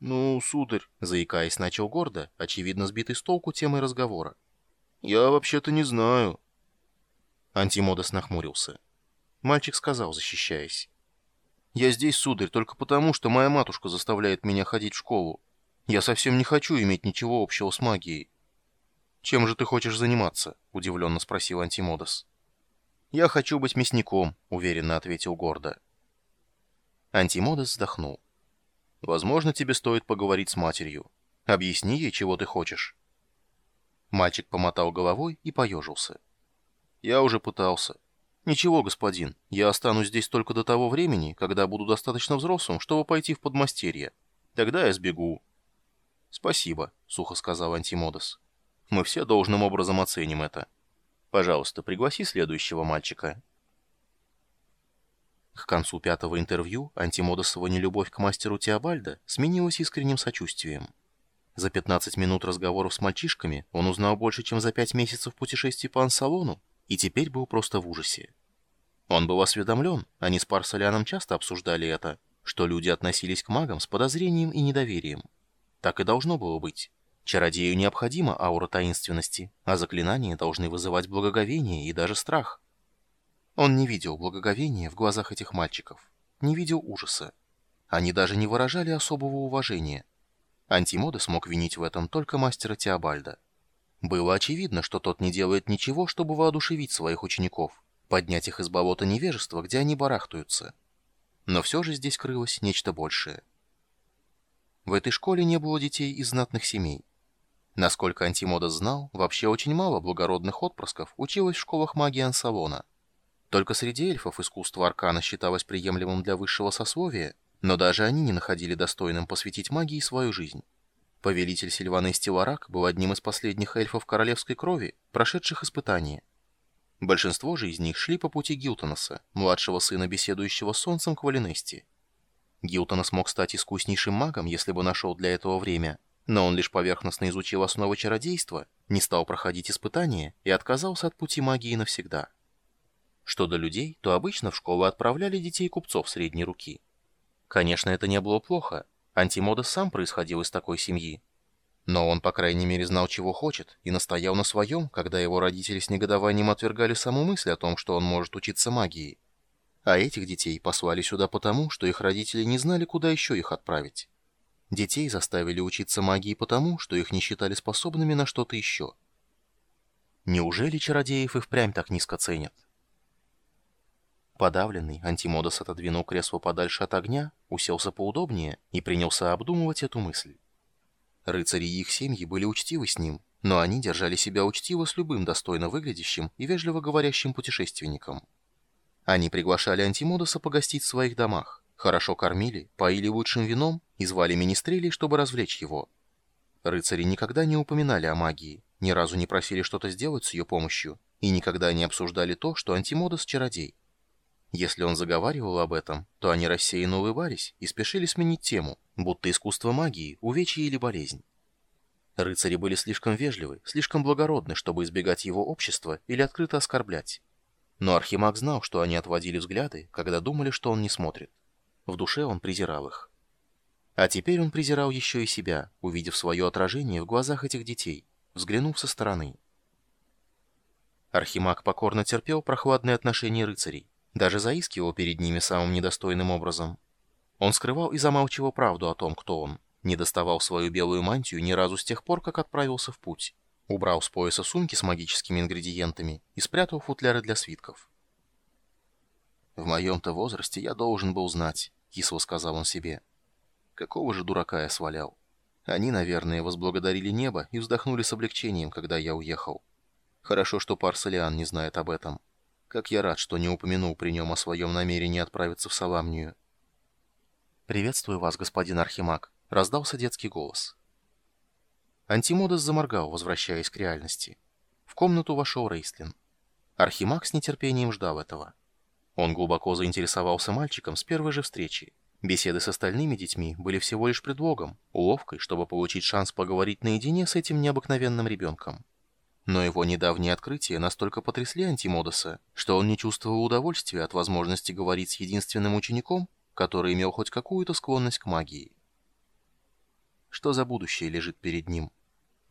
«Ну, сударь», — заикаясь, начал гордо, очевидно сбитый с толку темой разговора. «Я вообще-то не знаю». Антимодос нахмурился. Мальчик сказал, защищаясь. «Я здесь, сударь, только потому, что моя матушка заставляет меня ходить в школу. Я совсем не хочу иметь ничего общего с магией». «Чем же ты хочешь заниматься?» — удивленно спросил Антимодос. «Я хочу быть мясником», — уверенно ответил гордо. Антимодос вздохнул. «Возможно, тебе стоит поговорить с матерью. Объясни ей, чего ты хочешь». Мальчик помотал головой и поежился. «Я уже пытался. Ничего, господин, я останусь здесь только до того времени, когда буду достаточно взрослым, чтобы пойти в подмастерье. Тогда я сбегу». «Спасибо», — сухо сказал Антимодос. «Мы все должным образом оценим это. Пожалуйста, пригласи следующего мальчика». К концу пятого интервью антимодосова нелюбовь к мастеру Теобальда сменилась искренним сочувствием. За 15 минут разговоров с мальчишками он узнал больше, чем за 5 месяцев путешествий по Ансалону, и теперь был просто в ужасе. Он был осведомлен, они с Парсоляном часто обсуждали это, что люди относились к магам с подозрением и недоверием. Так и должно было быть. Чародею необходима аура таинственности, а заклинания должны вызывать благоговение и даже страх. Он не видел благоговения в глазах этих мальчиков, не видел ужаса. Они даже не выражали особого уважения. Антимода смог винить в этом только мастера Теобальда. Было очевидно, что тот не делает ничего, чтобы воодушевить своих учеников, поднять их из болота невежества, где они барахтаются. Но все же здесь крылось нечто большее. В этой школе не было детей из знатных семей. Насколько Антимода знал, вообще очень мало благородных отпрысков училось в школах магии Ансалона – только среди эльфов искусство аркана считалось приемлемым для высшего сословия, но даже они не находили достойным посвятить магии свою жизнь. Повелитель Сильвана Стиларак был одним из последних эльфов королевской крови, прошедших испытания. Большинство же из них шли по пути Гилтоноса, младшего сына беседующего с солнцем Квалинести. Гилтонос мог стать искуснейшим магом, если бы нашел для этого время, но он лишь поверхностно изучил основы чародейства, не стал проходить испытания и отказался от пути магии навсегда. Что до людей, то обычно в школу отправляли детей купцов средней руки. Конечно, это не было плохо. Антимодос сам происходил из такой семьи. Но он, по крайней мере, знал, чего хочет, и настоял на своем, когда его родители с негодованием отвергали саму мысль о том, что он может учиться магии. А этих детей послали сюда потому, что их родители не знали, куда еще их отправить. Детей заставили учиться магии потому, что их не считали способными на что-то еще. Неужели чародеев и впрямь так низко ценят? Подавленный, Антимодос отодвинул кресло подальше от огня, уселся поудобнее и принялся обдумывать эту мысль. Рыцари и их семьи были учтивы с ним, но они держали себя учтиво с любым достойно выглядящим и вежливо говорящим путешественником. Они приглашали Антимодоса погостить в своих домах, хорошо кормили, поили лучшим вином и звали министрелей, чтобы развлечь его. Рыцари никогда не упоминали о магии, ни разу не просили что-то сделать с ее помощью и никогда не обсуждали то, что Антимодос – чародей. Если он заговаривал об этом, то они рассеянно улыбались и спешили сменить тему, будто искусство магии, увечье или болезнь. Рыцари были слишком вежливы, слишком благородны, чтобы избегать его общества или открыто оскорблять. Но Архимаг знал, что они отводили взгляды, когда думали, что он не смотрит. В душе он презирал их. А теперь он презирал еще и себя, увидев свое отражение в глазах этих детей, взглянув со стороны. Архимаг покорно терпел прохладные отношения рыцарей, даже заискивал перед ними самым недостойным образом. Он скрывал и замалчивал правду о том, кто он, не доставал свою белую мантию ни разу с тех пор, как отправился в путь. Убрал с пояса сумки с магическими ингредиентами и спрятал футляры для свитков. «В моем-то возрасте я должен был знать», — кисло сказал он себе. «Какого же дурака я свалял? Они, наверное, возблагодарили небо и вздохнули с облегчением, когда я уехал. Хорошо, что Парсалиан не знает об этом». Как я рад, что не упомянул при нем о своем намерении отправиться в Саламнию. «Приветствую вас, господин Архимаг», — раздался детский голос. Антимодес заморгал, возвращаясь к реальности. В комнату вошел Рейстлин. Архимаг с нетерпением ждал этого. Он глубоко заинтересовался мальчиком с первой же встречи. Беседы с остальными детьми были всего лишь предлогом, уловкой, чтобы получить шанс поговорить наедине с этим необыкновенным ребенком. Но его недавние открытия настолько потрясли Антимодоса, что он не чувствовал удовольствия от возможности говорить с единственным учеником, который имел хоть какую-то склонность к магии. Что за будущее лежит перед ним?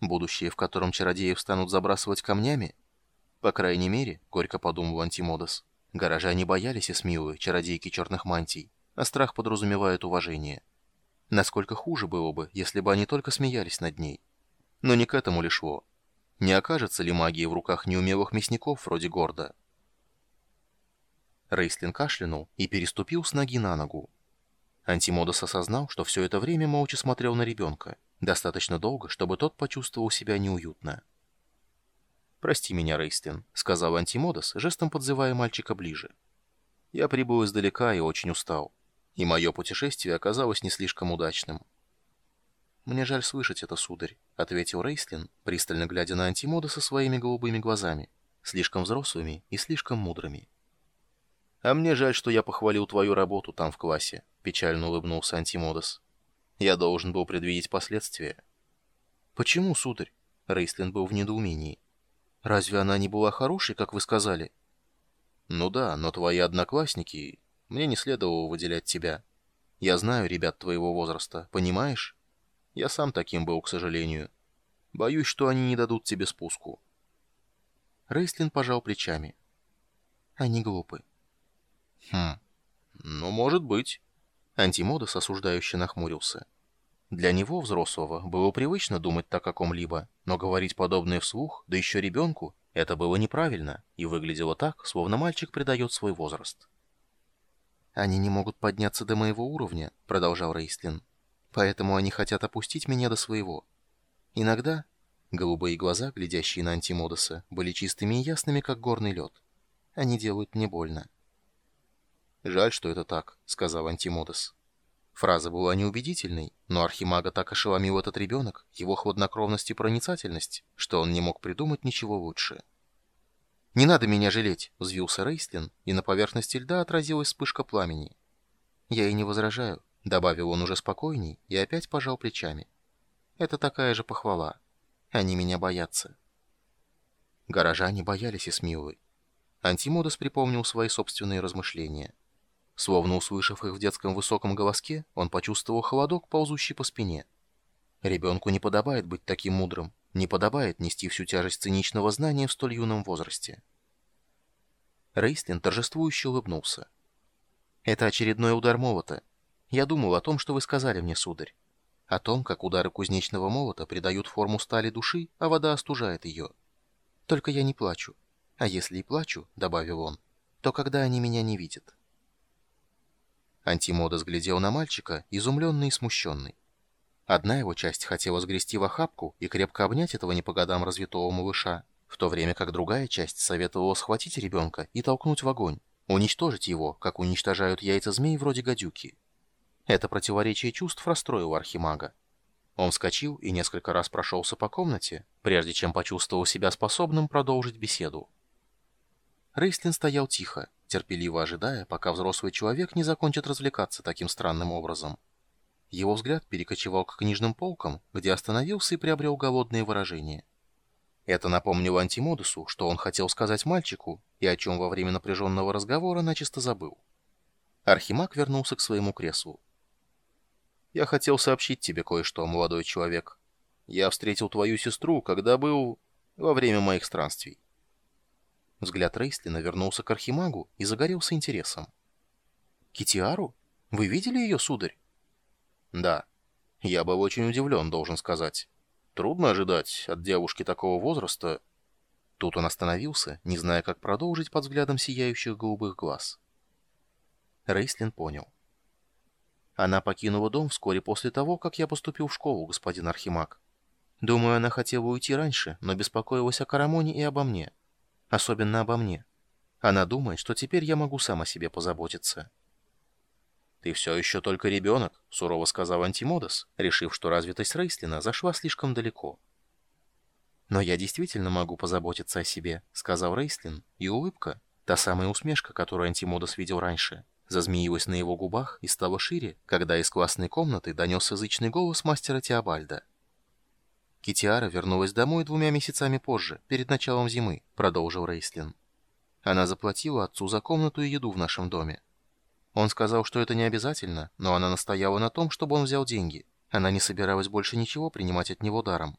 Будущее, в котором чародеев станут забрасывать камнями? По крайней мере, горько подумал Антимодос, горожане боялись Эсмилы, чародейки черных мантий, а страх подразумевает уважение. Насколько хуже было бы, если бы они только смеялись над ней. Но не к этому ли шло. Не окажется ли магия в руках неумелых мясников вроде Горда? Рейслин кашлянул и переступил с ноги на ногу. Антимодос осознал, что все это время молча смотрел на ребенка, достаточно долго, чтобы тот почувствовал себя неуютно. «Прости меня, Рейслин», — сказал Антимодос, жестом подзывая мальчика ближе. «Я прибыл издалека и очень устал, и мое путешествие оказалось не слишком удачным». «Мне жаль слышать это, сударь», — ответил Рейслин, пристально глядя на Антимодоса своими голубыми глазами, слишком взрослыми и слишком мудрыми. «А мне жаль, что я похвалил твою работу там в классе», — печально улыбнулся Антимодос. «Я должен был предвидеть последствия». «Почему, сударь?» — Рейслин был в недоумении. «Разве она не была хорошей, как вы сказали?» «Ну да, но твои одноклассники... Мне не следовало выделять тебя. Я знаю ребят твоего возраста, понимаешь? Я сам таким был, к сожалению. Боюсь, что они не дадут тебе спуску». Рейслин пожал плечами. «Они глупы. «Хм, ну, может быть». Антимодос осуждающе нахмурился. Для него, взрослого, было привычно думать так о ком-либо, но говорить подобное вслух, да еще ребенку, это было неправильно и выглядело так, словно мальчик придает свой возраст. «Они не могут подняться до моего уровня», — продолжал Рейстлин. «Поэтому они хотят опустить меня до своего. Иногда...» Голубые глаза, глядящие на Антимодоса, были чистыми и ясными, как горный лед. «Они делают мне больно». «Жаль, что это так», — сказал Антимодес. Фраза была неубедительной, но Архимага так ошеломил этот ребенок, его хладнокровность и проницательность, что он не мог придумать ничего лучше. «Не надо меня жалеть», — взвился Рейстлин, и на поверхности льда отразилась вспышка пламени. «Я и не возражаю», — добавил он уже спокойней и опять пожал плечами. «Это такая же похвала. Они меня боятся». Горожане боялись Эсмилы. Антимодос припомнил свои собственные размышления. Словно услышав их в детском высоком голоске, он почувствовал холодок, ползущий по спине. Ребенку не подобает быть таким мудрым, не подобает нести всю тяжесть циничного знания в столь юном возрасте. Рейстлин торжествующе улыбнулся. «Это очередной удар молота. Я думал о том, что вы сказали мне, сударь. О том, как удары кузнечного молота придают форму стали души, а вода остужает ее. Только я не плачу. А если и плачу, — добавил он, — то когда они меня не видят». Антимода взглядел на мальчика, изумленный и смущенный. Одна его часть хотела сгрести в охапку и крепко обнять этого не по годам развитого малыша, в то время как другая часть советовала схватить ребенка и толкнуть в огонь, уничтожить его, как уничтожают яйца змей вроде гадюки. Это противоречие чувств расстроило Архимага. Он вскочил и несколько раз прошелся по комнате, прежде чем почувствовал себя способным продолжить беседу. Рейслин стоял тихо, терпеливо ожидая, пока взрослый человек не закончит развлекаться таким странным образом. Его взгляд перекочевал к книжным полкам, где остановился и приобрел голодные выражения. Это напомнило Антимодусу, что он хотел сказать мальчику, и о чем во время напряженного разговора начисто забыл. Архимаг вернулся к своему креслу. «Я хотел сообщить тебе кое-что, молодой человек. Я встретил твою сестру, когда был... во время моих странствий. Взгляд Рейслина вернулся к Архимагу и загорелся интересом. «Китиару? Вы видели ее, сударь?» «Да. Я был очень удивлен, должен сказать. Трудно ожидать от девушки такого возраста...» Тут он остановился, не зная, как продолжить под взглядом сияющих голубых глаз. Рейслин понял. Она покинула дом вскоре после того, как я поступил в школу, господин Архимаг. Думаю, она хотела уйти раньше, но беспокоилась о Карамоне и обо мне. Особенно обо мне. Она думает, что теперь я могу сам о себе позаботиться. «Ты все еще только ребенок», — сурово сказал Антимодос, решив, что развитость Рейслина зашла слишком далеко. «Но я действительно могу позаботиться о себе», — сказал Рейслин, и улыбка, та самая усмешка, которую Антимодос видел раньше, зазмеилась на его губах и стала шире, когда из классной комнаты донес язычный голос мастера Теобальда. Китиара вернулась домой двумя месяцами позже, перед началом зимы, продолжил Рейслин. Она заплатила отцу за комнату и еду в нашем доме. Он сказал, что это не обязательно, но она настояла на том, чтобы он взял деньги, Она не собиралась больше ничего принимать от него даром.